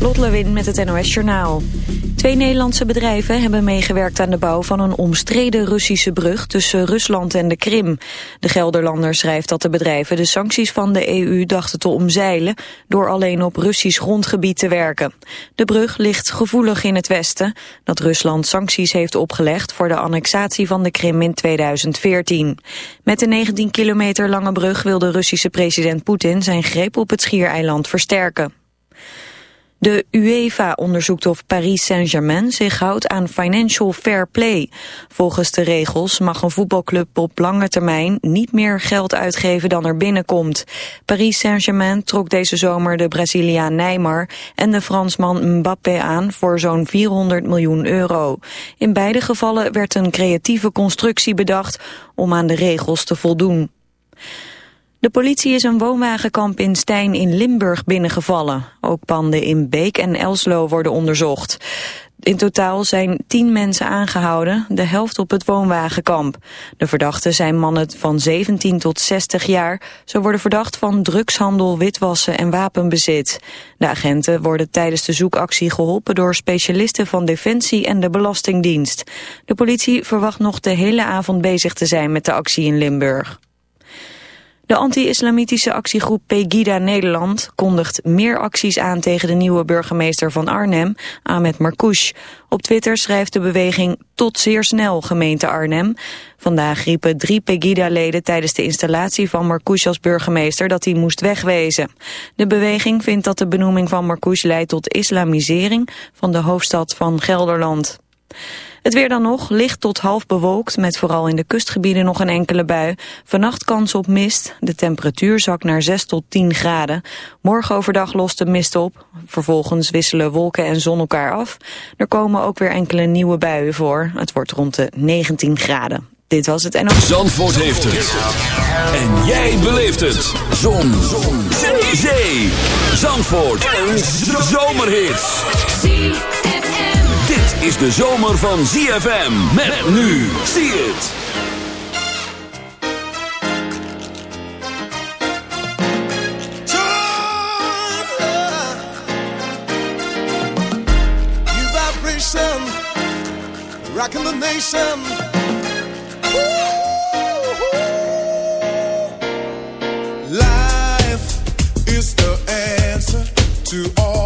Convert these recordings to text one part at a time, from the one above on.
Lot Lewin met het NOS Journaal. Twee Nederlandse bedrijven hebben meegewerkt aan de bouw van een omstreden Russische brug tussen Rusland en de Krim. De Gelderlander schrijft dat de bedrijven de sancties van de EU dachten te omzeilen door alleen op Russisch grondgebied te werken. De brug ligt gevoelig in het westen, dat Rusland sancties heeft opgelegd voor de annexatie van de Krim in 2014. Met de 19 kilometer lange brug wil de Russische president Poetin zijn greep op het schiereiland versterken. De UEFA onderzoekt of Paris Saint-Germain zich houdt aan financial fair play. Volgens de regels mag een voetbalclub op lange termijn niet meer geld uitgeven dan er binnenkomt. Paris Saint-Germain trok deze zomer de Braziliaan Neymar en de Fransman Mbappé aan voor zo'n 400 miljoen euro. In beide gevallen werd een creatieve constructie bedacht om aan de regels te voldoen. De politie is een woonwagenkamp in Stijn in Limburg binnengevallen. Ook panden in Beek en Elslo worden onderzocht. In totaal zijn tien mensen aangehouden, de helft op het woonwagenkamp. De verdachten zijn mannen van 17 tot 60 jaar. Ze worden verdacht van drugshandel, witwassen en wapenbezit. De agenten worden tijdens de zoekactie geholpen door specialisten van Defensie en de Belastingdienst. De politie verwacht nog de hele avond bezig te zijn met de actie in Limburg. De anti-islamitische actiegroep Pegida Nederland kondigt meer acties aan tegen de nieuwe burgemeester van Arnhem, Ahmed Marcouch. Op Twitter schrijft de beweging tot zeer snel gemeente Arnhem. Vandaag riepen drie Pegida-leden tijdens de installatie van Marcouch als burgemeester dat hij moest wegwezen. De beweging vindt dat de benoeming van Marcouch leidt tot islamisering van de hoofdstad van Gelderland. Het weer dan nog, licht tot half bewolkt, met vooral in de kustgebieden nog een enkele bui. Vannacht kans op mist, de temperatuur zakt naar 6 tot 10 graden. Morgen overdag lost de mist op, vervolgens wisselen wolken en zon elkaar af. Er komen ook weer enkele nieuwe buien voor, het wordt rond de 19 graden. Dit was het en ook... Zandvoort heeft het. En jij beleeft het. Zon. Zon. Zee. Zandvoort. Een zomerhit is de zomer van ZFM. Met, nu. Zie het. Rocking the nation. Life is the answer to all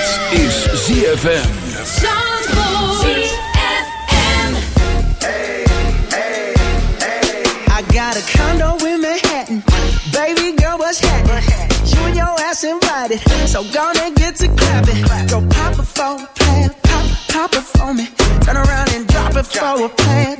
Dit is ZFM. I got a condo in Manhattan. Baby girl, what's happening? You and your ass invited. So get to clapping. Go pop a plan. Pop, pop it for me. Turn around and drop it for a plan.